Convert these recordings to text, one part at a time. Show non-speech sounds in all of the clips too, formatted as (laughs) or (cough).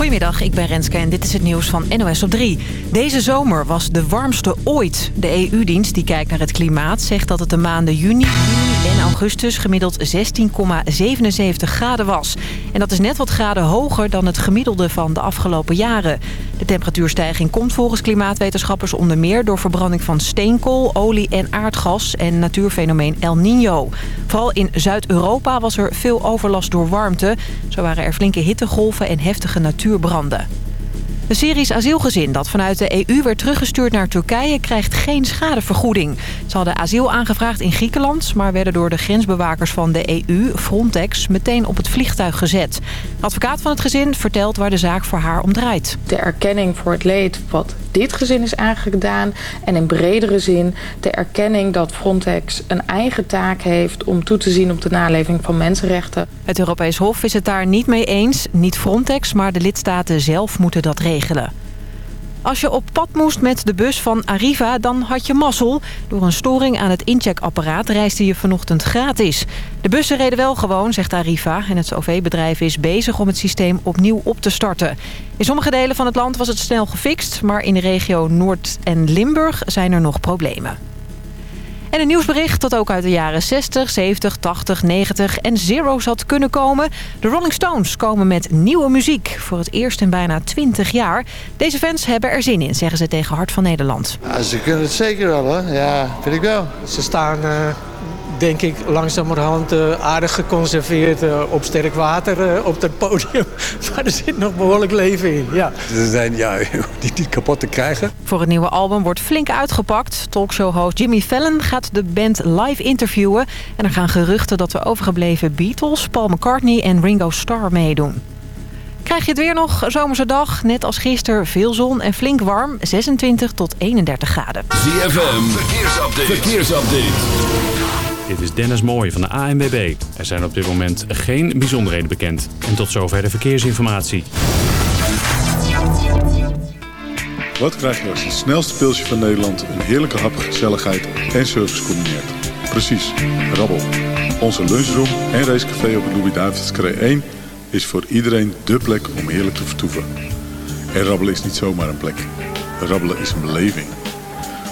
Goedemiddag, ik ben Renske en dit is het nieuws van NOS op 3. Deze zomer was de warmste ooit. De EU-dienst die kijkt naar het klimaat zegt dat het de maanden juni, en augustus gemiddeld 16,77 graden was. En dat is net wat graden hoger dan het gemiddelde van de afgelopen jaren. De temperatuurstijging komt volgens klimaatwetenschappers onder meer door verbranding van steenkool, olie en aardgas en natuurfenomeen El Niño. Vooral in Zuid-Europa was er veel overlast door warmte. Zo waren er flinke hittegolven en heftige natuurbranden. Een Syrisch asielgezin dat vanuit de EU werd teruggestuurd naar Turkije... krijgt geen schadevergoeding. Ze hadden asiel aangevraagd in Griekenland... maar werden door de grensbewakers van de EU, Frontex... meteen op het vliegtuig gezet. De advocaat van het gezin vertelt waar de zaak voor haar om draait. De erkenning voor het leed wat dit gezin is aangedaan... en in bredere zin de erkenning dat Frontex een eigen taak heeft... om toe te zien op de naleving van mensenrechten. Het Europees Hof is het daar niet mee eens. Niet Frontex, maar de lidstaten zelf moeten dat regelen. Als je op pad moest met de bus van Arriva, dan had je mazzel. Door een storing aan het incheckapparaat reisde je vanochtend gratis. De bussen reden wel gewoon, zegt Arriva. En het OV-bedrijf is bezig om het systeem opnieuw op te starten. In sommige delen van het land was het snel gefixt... maar in de regio Noord- en Limburg zijn er nog problemen. En een nieuwsbericht dat ook uit de jaren 60, 70, 80, 90 en zero's had kunnen komen. De Rolling Stones komen met nieuwe muziek. Voor het eerst in bijna 20 jaar. Deze fans hebben er zin in, zeggen ze tegen Hart van Nederland. Ja, ze kunnen het zeker wel, hè? Ja, vind ik wel. Ze staan, uh, denk ik, langzamerhand uh, aardig geconserveerd uh, op sterk water op het podium. (laughs) Maar er zit nog behoorlijk leven in, ja. Ze zijn ja, (laughs) die niet kapot te krijgen. Voor het nieuwe album wordt flink uitgepakt. Talkshow-host Jimmy Fallon gaat de band live interviewen. En er gaan geruchten dat de overgebleven Beatles, Paul McCartney en Ringo Starr meedoen. Krijg je het weer nog, zomerse dag. Net als gisteren veel zon en flink warm. 26 tot 31 graden. ZFM, verkeersupdate. verkeersupdate. Dit is Dennis Mooij van de ANWB. Er zijn op dit moment geen bijzonderheden bekend. En tot zover de verkeersinformatie. Wat krijg je als het snelste pilsje van Nederland... een heerlijke hap, gezelligheid en service combineert? Precies, rabbel. Onze lunchroom en racecafé op de Louis-David's 1... is voor iedereen dé plek om heerlijk te vertoeven. En rabbelen is niet zomaar een plek. Rabbelen is een beleving.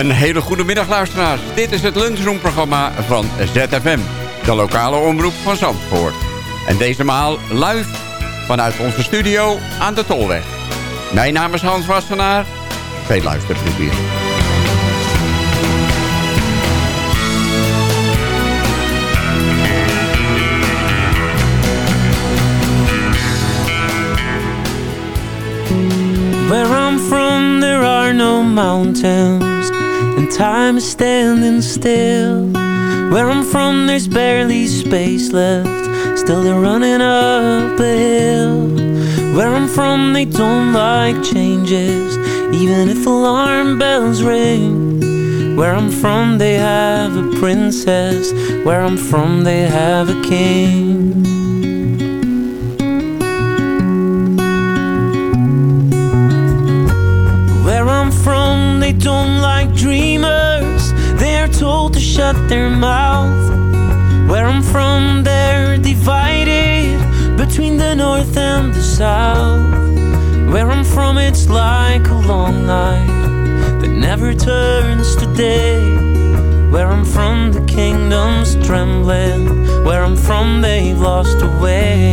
Een hele goede middag luisteraars. Dit is het lunchroomprogramma van ZFM. De lokale omroep van Zandvoort. En deze maal live vanuit onze studio aan de Tolweg. Mijn naam is Hans Wassenaar. Veel luisterplezier. Where I'm from there are no mountains time is standing still. Where I'm from there's barely space left. Still they're running up a hill. Where I'm from they don't like changes. Even if alarm bells ring. Where I'm from they have a princess. Where I'm from they have a king shut their mouth Where I'm from they're divided Between the north and the south. Where I'm from it's like a long night That never turns to day. Where I'm from the kingdom's trembling. Where I'm from they've lost a way.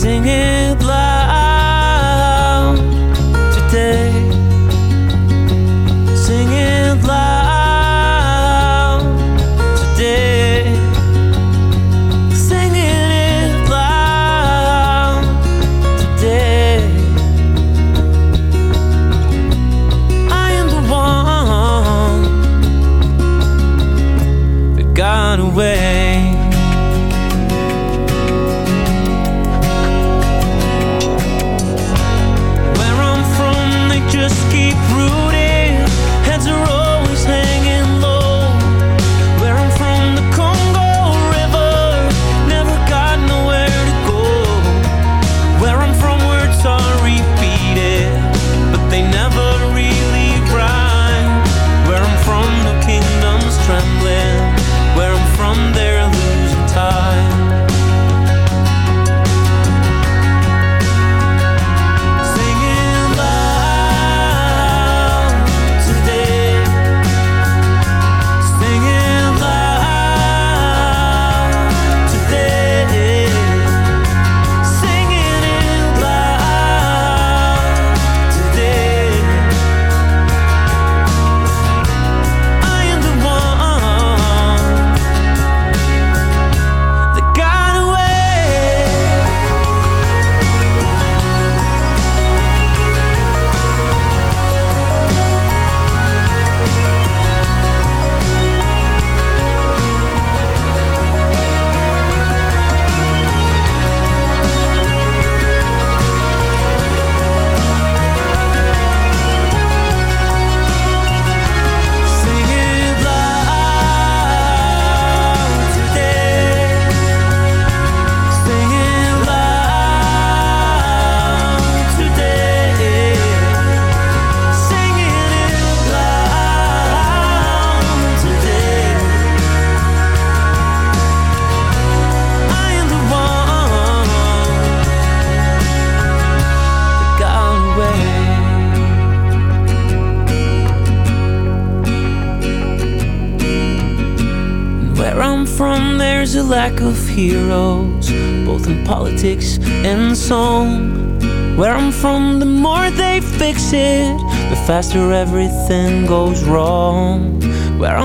Sing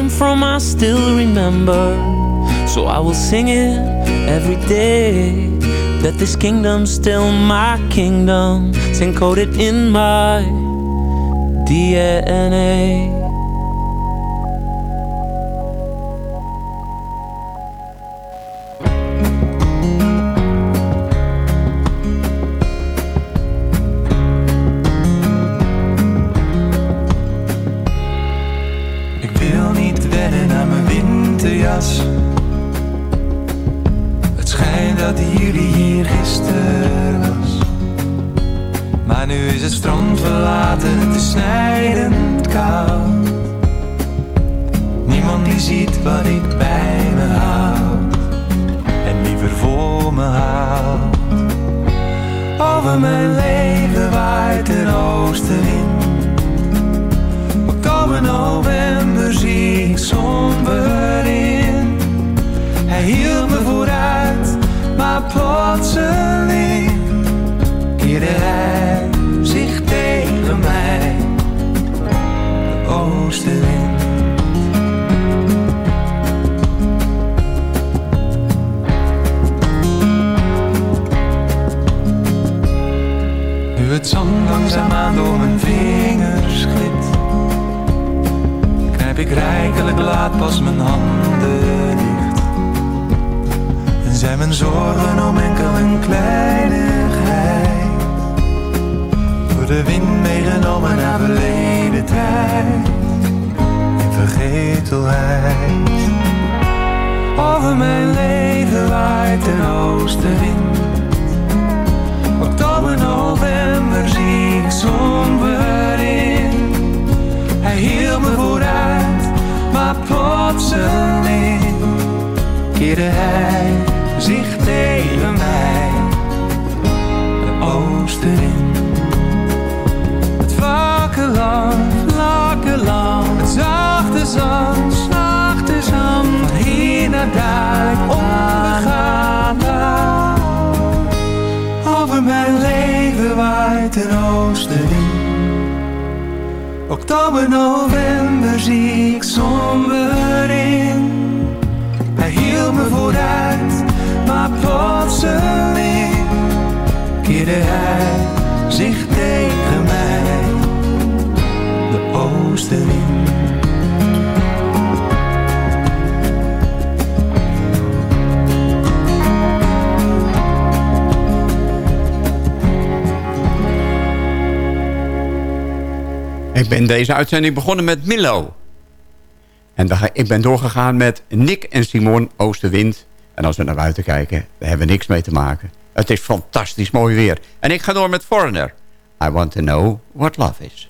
come from, I still remember. So I will sing it every day. That this kingdom's still my kingdom. It's encoded in my DNA. Oktober, november zie ik somber in. Hij hield me vooruit, maar plotseling keerde hij zich tegen. Ben deze uitzending begonnen met Milo. En dan ga, ik ben doorgegaan met Nick en Simon Oosterwind. En als we naar buiten kijken, daar hebben we niks mee te maken. Het is fantastisch mooi weer. En ik ga door met Foreigner. I want to know what love is.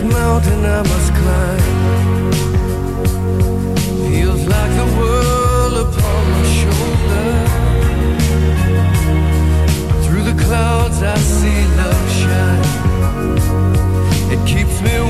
This mountain I must climb feels like the world upon my shoulder. Through the clouds I see love shine. It keeps me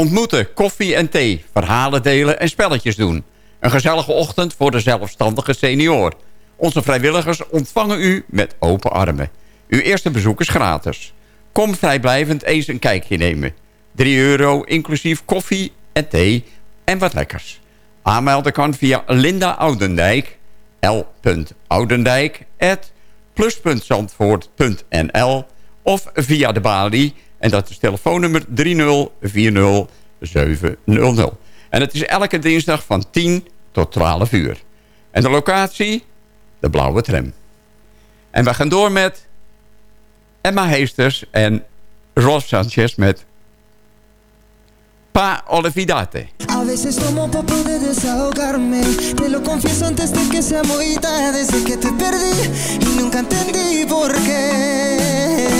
ontmoeten, koffie en thee, verhalen delen en spelletjes doen. Een gezellige ochtend voor de zelfstandige senior. Onze vrijwilligers ontvangen u met open armen. Uw eerste bezoek is gratis. Kom vrijblijvend eens een kijkje nemen. 3 euro inclusief koffie en thee en wat lekkers. Aanmelden kan via Linda Oudendijk, l.oudendijk, plus.zandvoort.nl of via de balie, en dat is telefoonnummer 3040700. En het is elke dinsdag van 10 tot 12 uur. En de locatie? De blauwe tram. En we gaan door met Emma Heesters en Rolf Sanchez met Pa Olvidate. A veces tomo pa poder desahogarme Te lo confieso antes de que sea muy tarde Desde que te perdí y nunca entendí por qué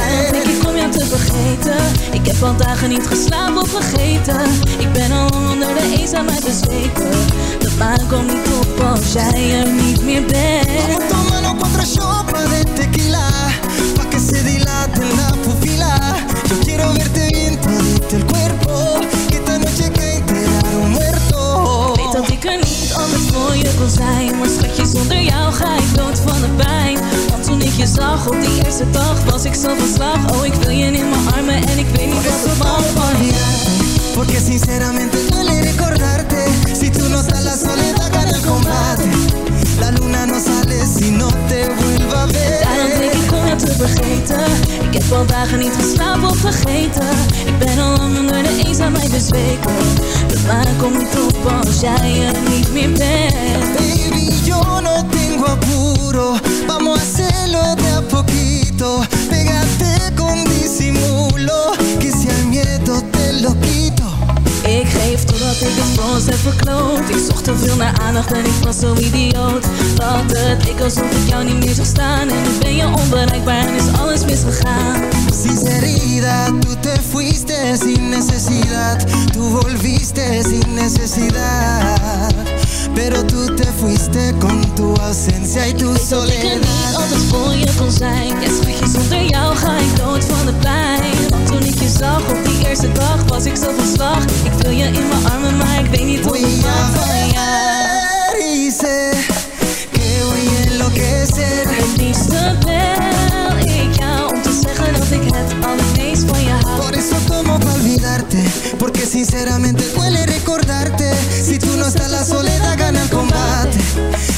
vergeten. Ik heb al dagen niet geslapen of vergeten. Ik ben al onder de eenzaamheid bezweken. De maan komt niet op als jij er niet meer bent. Vamos cuatro shots de tequila. Pa' que se dilate la pupila Yo quiero verte bien todito el cuerpo. Que esta noche que enterar un muerto. Weet dat ik er niet anders voor je kon zijn. Maar schatje, zonder jou ga ik dood van de pijn toen ik je zag. Op die eerste dag Was ik zo van slag. Oh, ik wil je in mijn armen En ik weet niet wat er van van je. Porque sinceramente duele recordarte Si tú no estás la soledad gana el combate. La luna no sale si no te vuelva a ver. Daarom denk ik om jou te vergeten. Ik heb al dagen niet geslapen of vergeten. Ik ben al lang onder de eenzaamheid bezweken. De maan komt niet op als jij er niet meer bent yo no tengo apuro Vamos a hacerlo de a poquito. Pégate con disimulo Que si al miedo te lo quito. Ik geef totdat ik het voor heb verkloot. Ik zocht te veel naar aandacht en ik was zo idioot. Dat het ik alsof ik jou niet meer zag staan. En nu ben je onbereikbaar en is alles misgegaan. Sinceridad, tú te fuiste sin necesidad. Tú volviste sin necesidad Pero tú te fuiste con tu ausencia y tu Ik weet dat ik er niet altijd voor je kon zijn. Ja schatje, zonder jou ga ik dood van de pijn. Want toen ik je zag op die eerste dag was ik zo van slag. Ik wil je in mijn armen, maar ik weet niet hoe ik mag van jou. sé que voy a enloquecer. Het liefste ik het allermeest van je hou Por eso tomo pa olvidarte? Porque sinceramente duele recordarte. Si tú no estás la soledad gana el combate.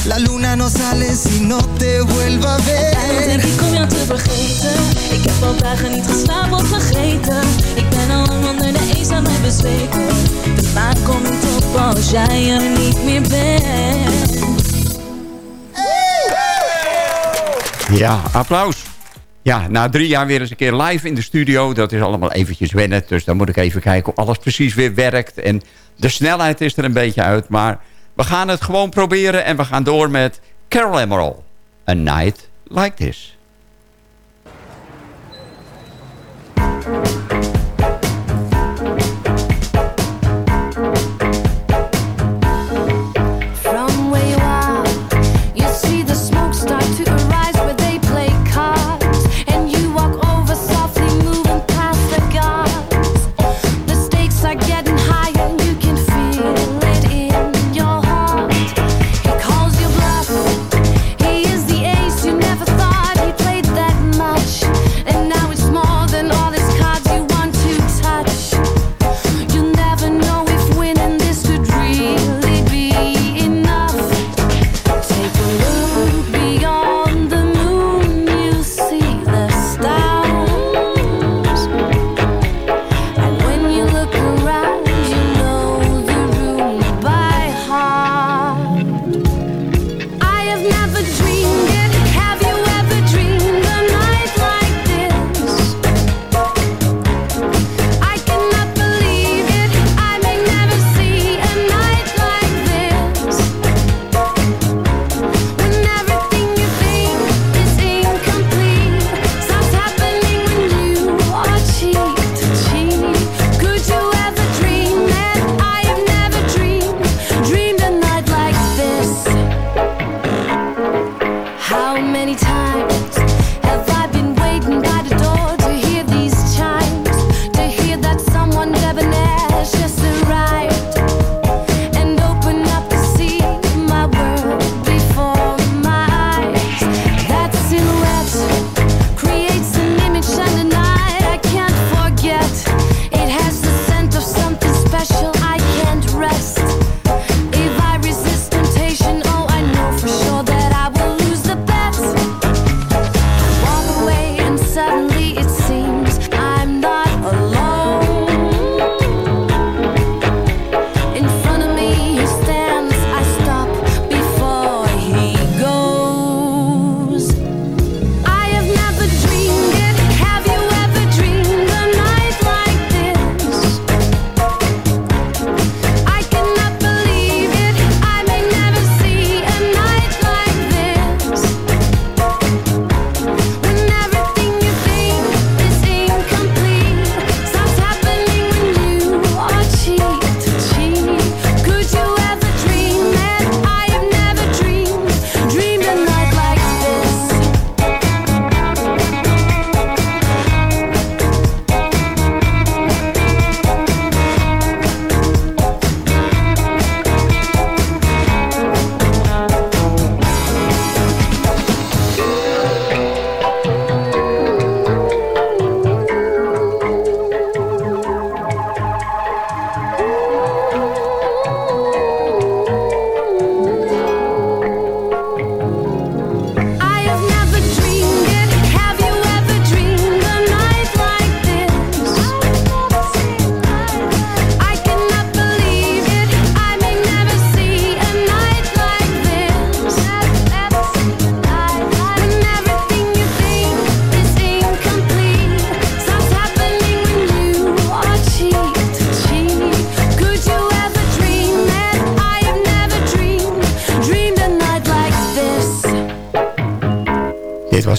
La luna no sale si no te vuelva a Daarom denk ver ik om jou te vergeten Ik heb al dagen niet geslapen of vergeten Ik ben al lang onder de eenzaamheid bezweken De maan komt niet op als jij er niet meer bent Ja, applaus. Ja, na drie jaar weer eens een keer live in de studio. Dat is allemaal eventjes wennen. Dus dan moet ik even kijken of alles precies weer werkt. En de snelheid is er een beetje uit. Maar we gaan het gewoon proberen. En we gaan door met Carol Emerald. A Night Like This.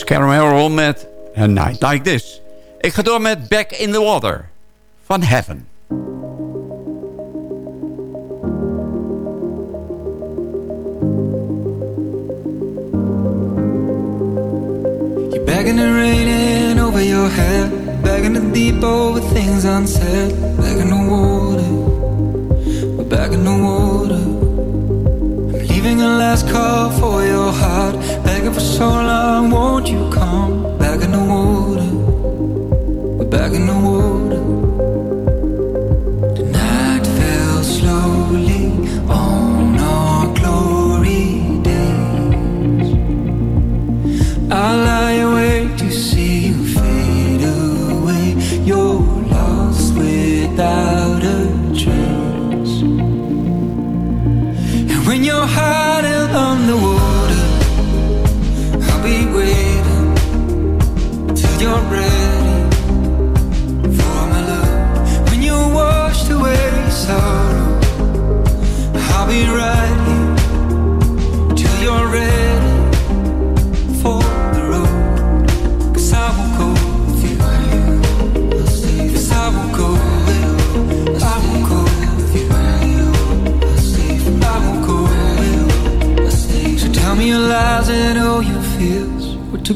Caramel met A Night Like This. Ik ga door met Back in the Water van Heaven. You're begging and raining over your head. Begging to deep over things unsaid. Begging the water. We're back in the water. Leaving a last call for your heart. Begging for so long, won't you come? Back in the water. We're back in the water. how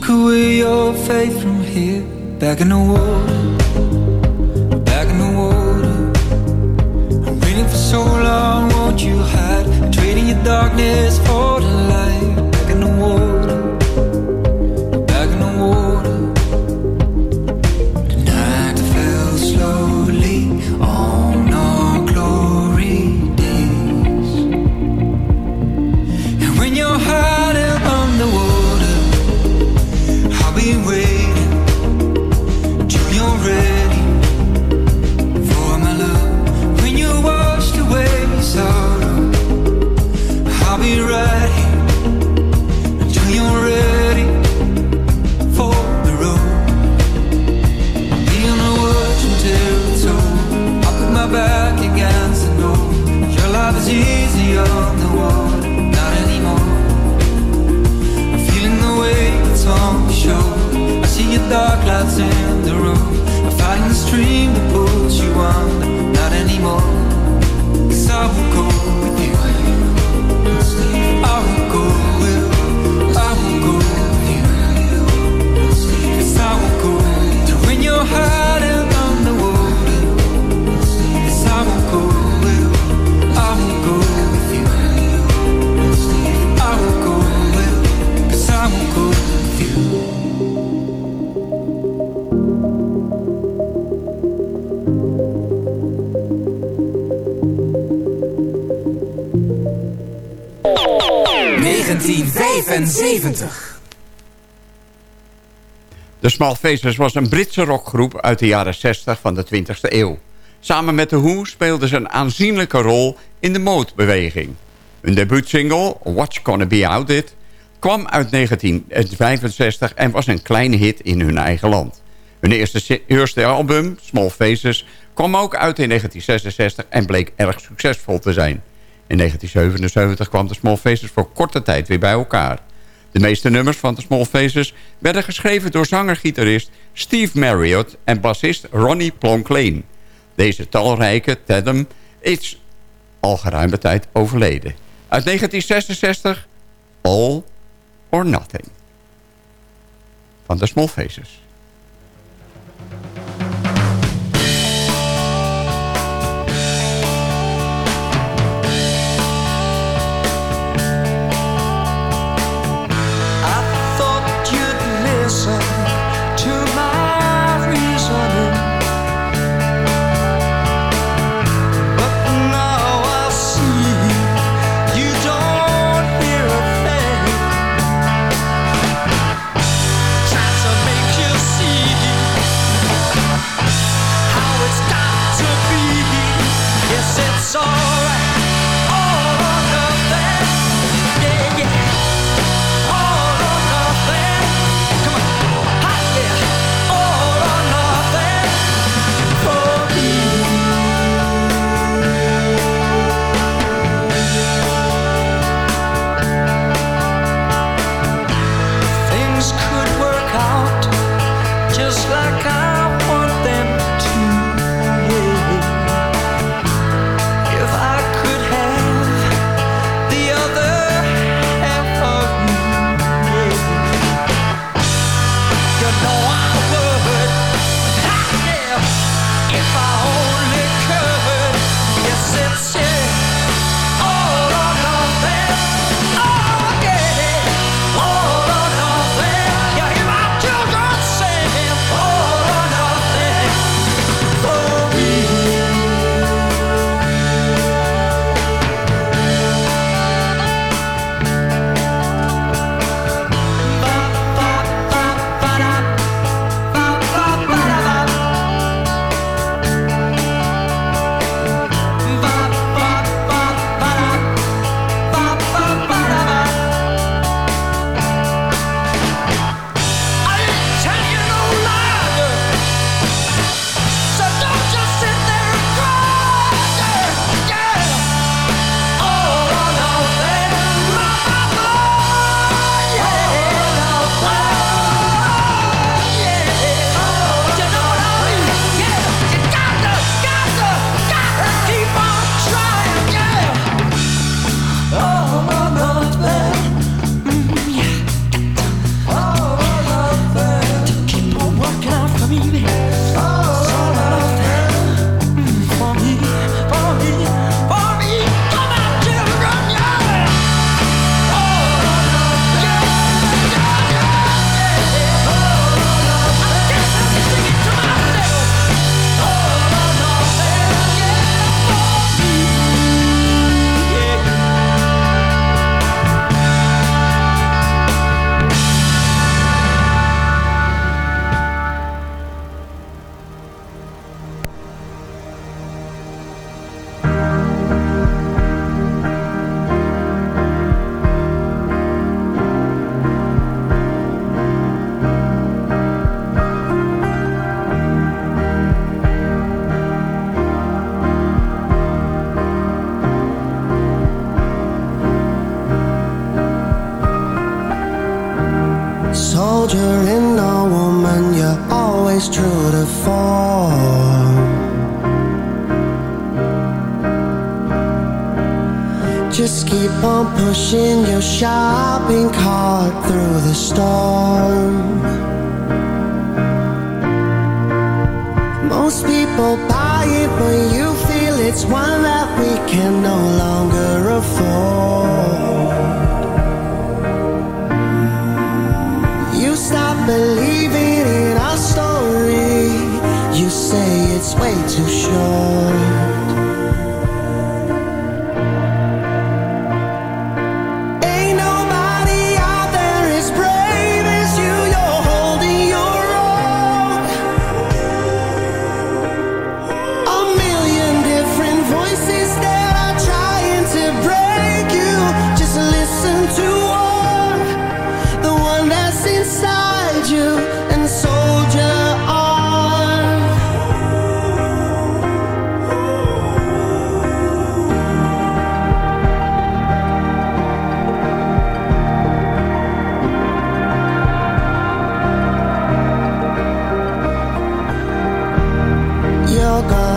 away your faith from here? Back in the water. De Small Faces was een Britse rockgroep uit de jaren 60 van de 20e eeuw. Samen met The Who speelden ze een aanzienlijke rol in de modebeweging. Hun debuutsingle, What's Gonna Be Out It, kwam uit 1965 en was een kleine hit in hun eigen land. Hun eerste, eerste album, Small Faces, kwam ook uit in 1966 en bleek erg succesvol te zijn. In 1977 kwam de Small Faces voor korte tijd weer bij elkaar. De meeste nummers van de Small Faces werden geschreven door zanger-gitarist Steve Marriott en bassist Ronnie Plonklane. Deze talrijke Tatum is al geruime tijd overleden. Uit 1966 All or Nothing van de Small Faces.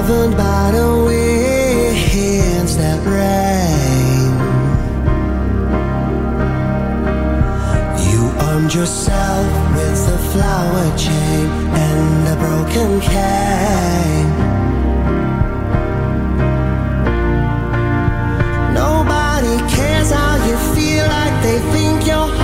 Governed by the winds that rain. You armed yourself with a flower chain and a broken cane. Nobody cares how you feel like they think your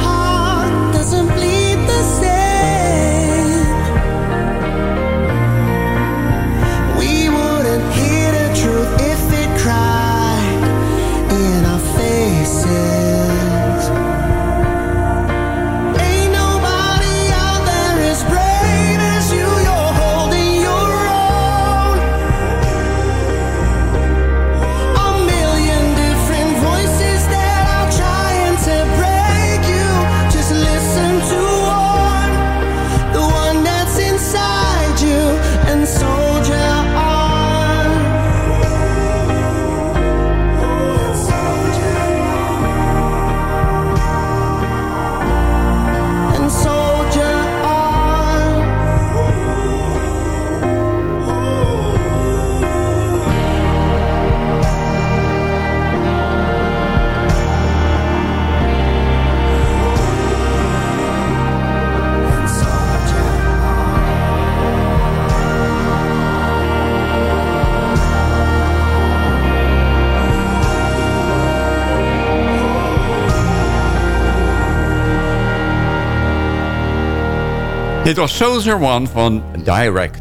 Dit was Soldier One van Direct.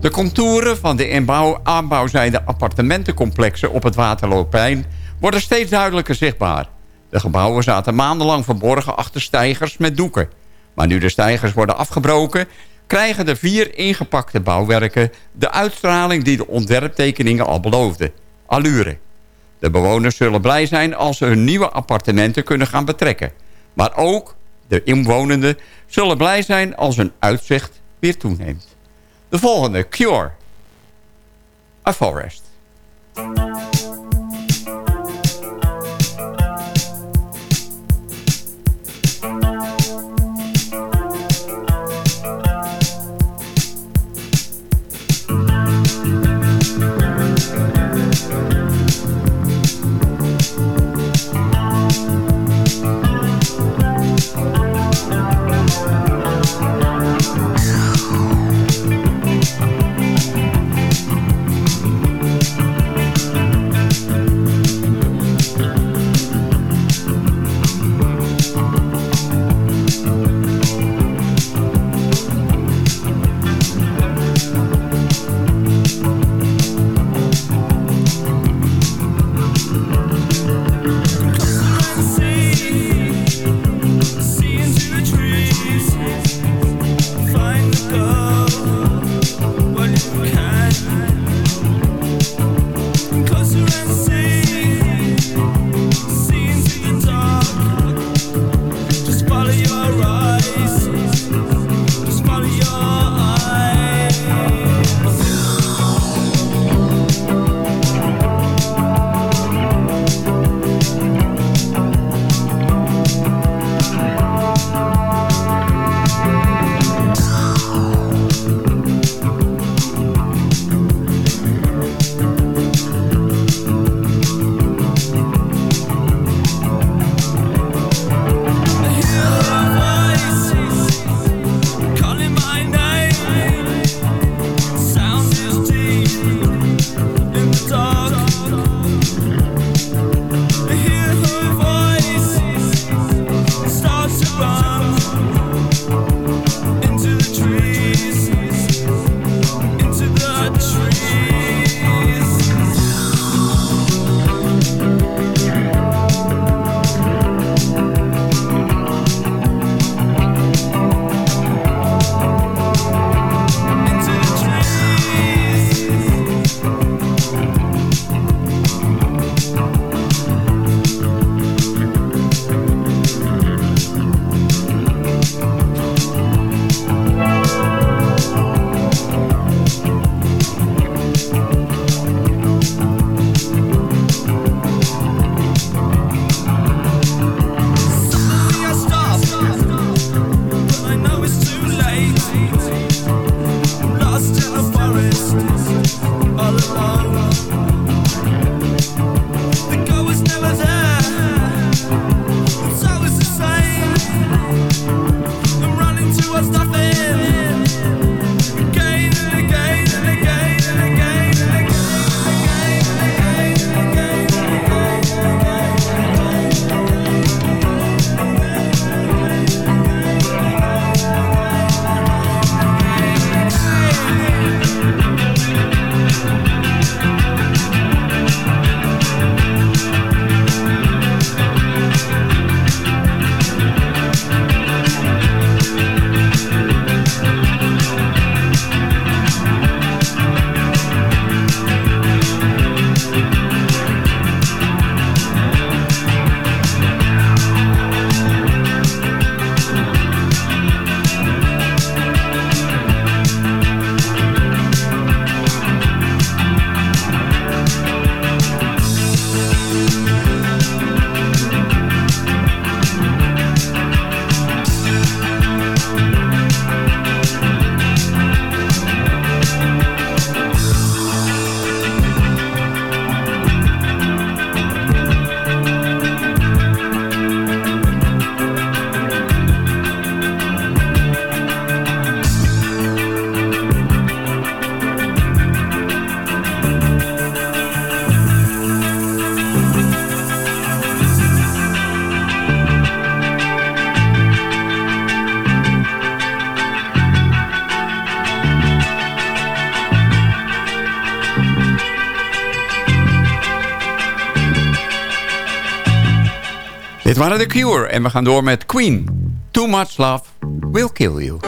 De contouren van de inbouw, aanbouwzijde appartementencomplexen op het Waterloopplein worden steeds duidelijker zichtbaar. De gebouwen zaten maandenlang verborgen achter stijgers met doeken. Maar nu de stijgers worden afgebroken, krijgen de vier ingepakte bouwwerken de uitstraling die de ontwerptekeningen al beloofden. Allure. De bewoners zullen blij zijn als ze hun nieuwe appartementen kunnen gaan betrekken. Maar ook de inwonenden zullen blij zijn als hun uitzicht weer toeneemt. De volgende, Cure. A Forest. Waren The Cure en we gaan door met Queen. Too Much Love Will Kill You.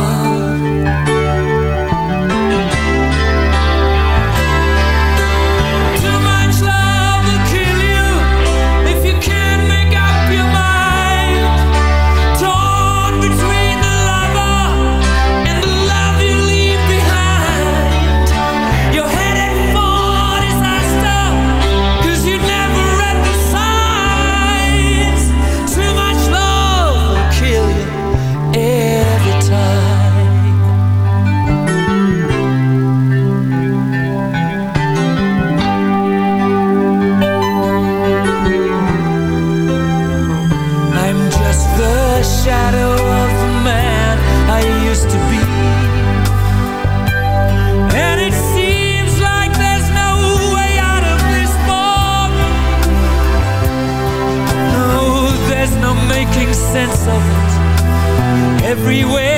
freeway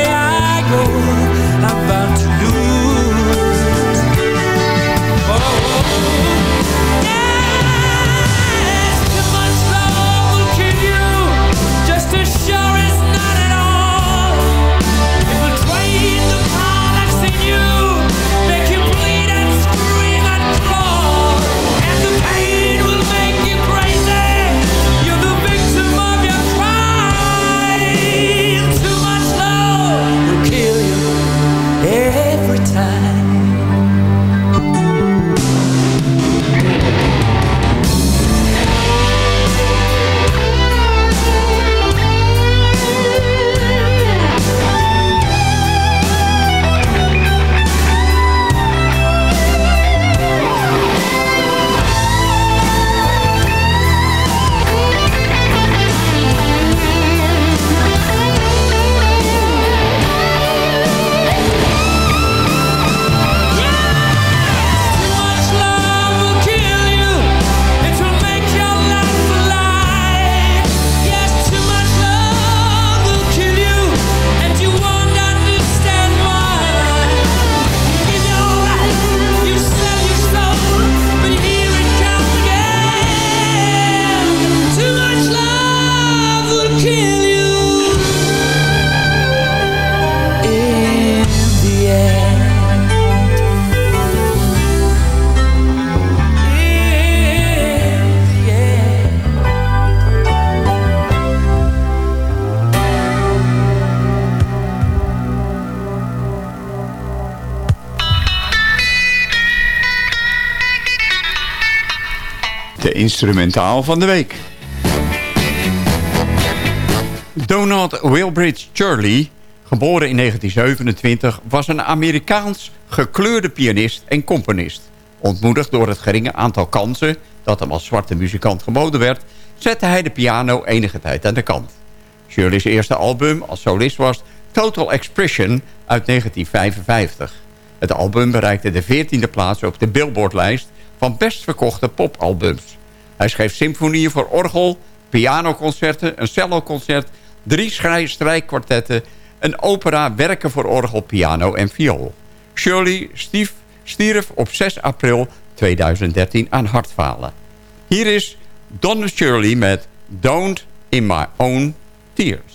instrumentaal van de week. Donald Wilbridge Shirley, geboren in 1927... was een Amerikaans gekleurde pianist en componist. Ontmoedigd door het geringe aantal kansen... dat hem als zwarte muzikant geboden werd... zette hij de piano enige tijd aan de kant. Shirley's eerste album als solist was Total Expression uit 1955. Het album bereikte de 14e plaats op de Billboard-lijst... van best verkochte popalbums. Hij schreef symfonieën voor orgel, pianoconcerten, een celloconcert... drie strijkkwartetten, een opera, werken voor orgel, piano en viool. Shirley stief, stierf op 6 april 2013 aan hartfalen. Hier is Donna Shirley met Don't in My Own Tears.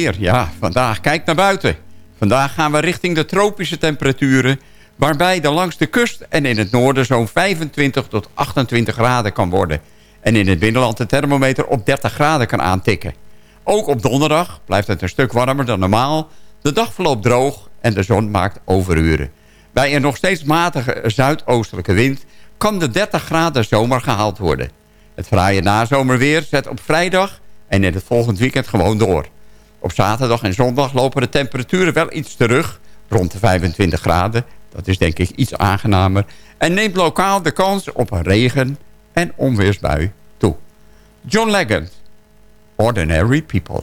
Ja, vandaag. Kijk naar buiten. Vandaag gaan we richting de tropische temperaturen... waarbij de langs de kust en in het noorden zo'n 25 tot 28 graden kan worden. En in het binnenland de thermometer op 30 graden kan aantikken. Ook op donderdag blijft het een stuk warmer dan normaal. De dag verloopt droog en de zon maakt overuren. Bij een nog steeds matige zuidoostelijke wind... kan de 30 graden zomer gehaald worden. Het fraaie nazomerweer zet op vrijdag en in het volgend weekend gewoon door. Op zaterdag en zondag lopen de temperaturen wel iets terug, rond de 25 graden. Dat is denk ik iets aangenamer. En neemt lokaal de kans op regen- en onweersbui toe. John Legend, Ordinary People.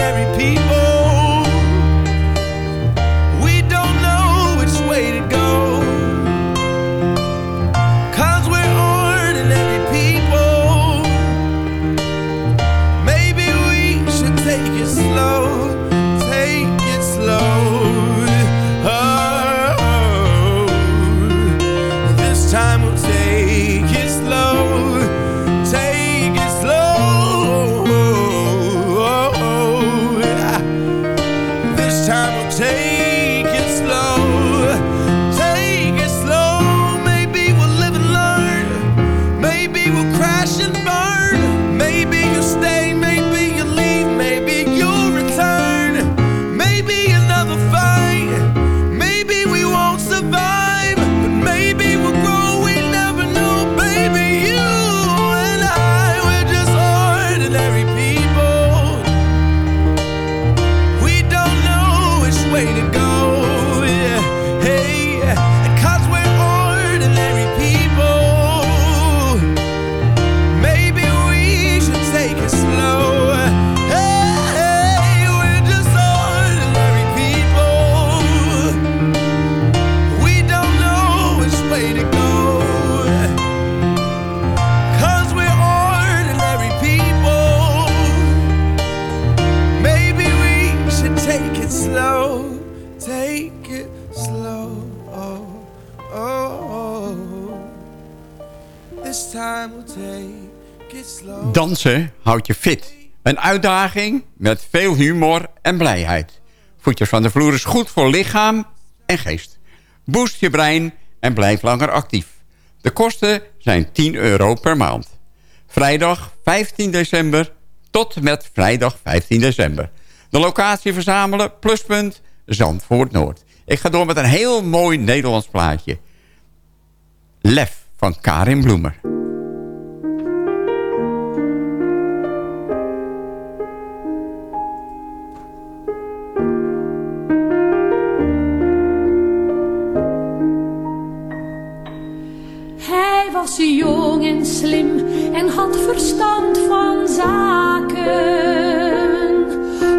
We're just ordinary people. Houdt je fit. Een uitdaging met veel humor en blijheid. Voetjes van de vloer is goed voor lichaam en geest. Boost je brein en blijf langer actief. De kosten zijn 10 euro per maand. Vrijdag 15 december tot met vrijdag 15 december. De locatie verzamelen, pluspunt Zandvoort Noord. Ik ga door met een heel mooi Nederlands plaatje. Lef van Karin Bloemer. Was jong en slim en had verstand van zaken.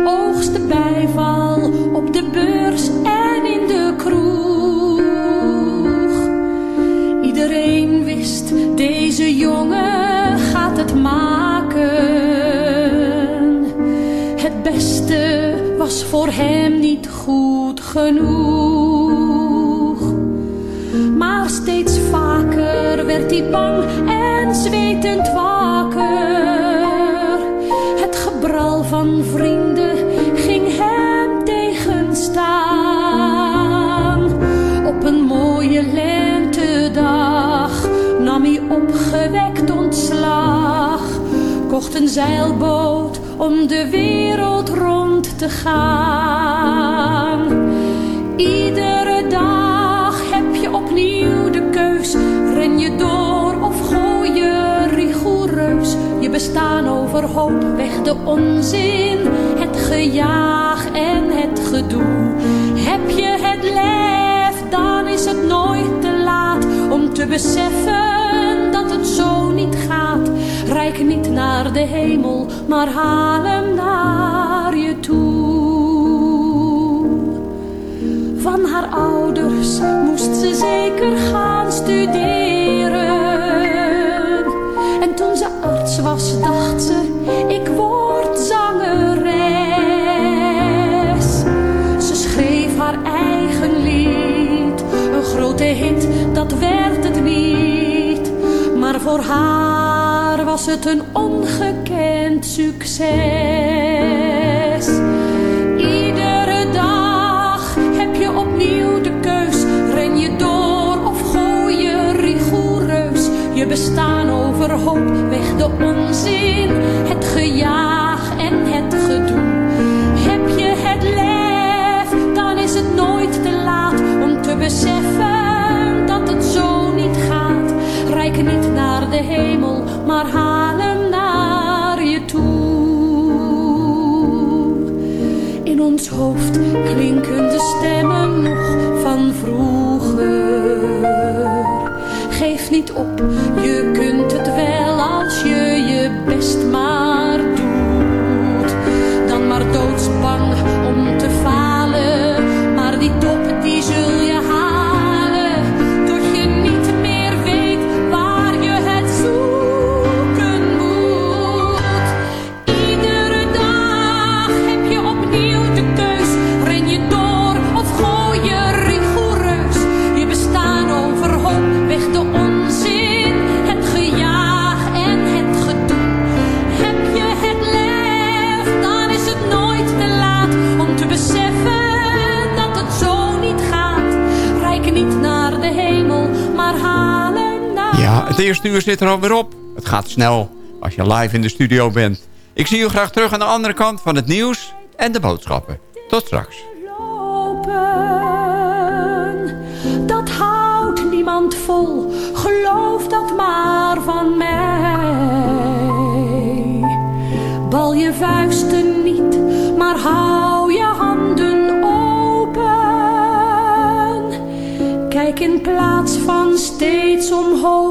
Oogste bijval op de beurs en in de kroeg. Iedereen wist, deze jongen gaat het maken. Het beste was voor hem niet goed genoeg. Steeds vaker werd hij bang en zwetend wakker. Het gebral van vrienden ging hem tegenstaan. Op een mooie lentedag nam hij opgewekt ontslag. Kocht een zeilboot om de wereld rond te gaan. Iedere dag opnieuw de keus. Ren je door of gooi je rigoureus je bestaan overhoop. Weg de onzin, het gejaag en het gedoe. Heb je het lef, dan is het nooit te laat om te beseffen dat het zo niet gaat. Rijk niet naar de hemel, maar haal hem naar je toe. Van haar ouders moest ze zeker gaan studeren. En toen ze arts was, dacht ze: ik word zangeres. Ze schreef haar eigen lied, een grote hit, dat werd het niet. Maar voor haar was het een ongekend succes. Bestaan overhoop. Weg de onzin, het gejaag en het gedoe. Heb je het lef, dan is het nooit te laat om te beseffen dat het zo niet gaat. Rijk niet naar de hemel, maar haal hem naar je toe. In ons hoofd klinken de stemmen nog van vroeger. Geef niet op, je kunt het wel als je je best maar uur zit er alweer op. Het gaat snel als je live in de studio bent. Ik zie u graag terug aan de andere kant van het nieuws en de boodschappen. Tot straks. lopen. Dat houdt niemand vol, geloof dat maar van mij. Bal je vuisten niet, maar hou je handen open. Kijk in plaats van steeds omhoog,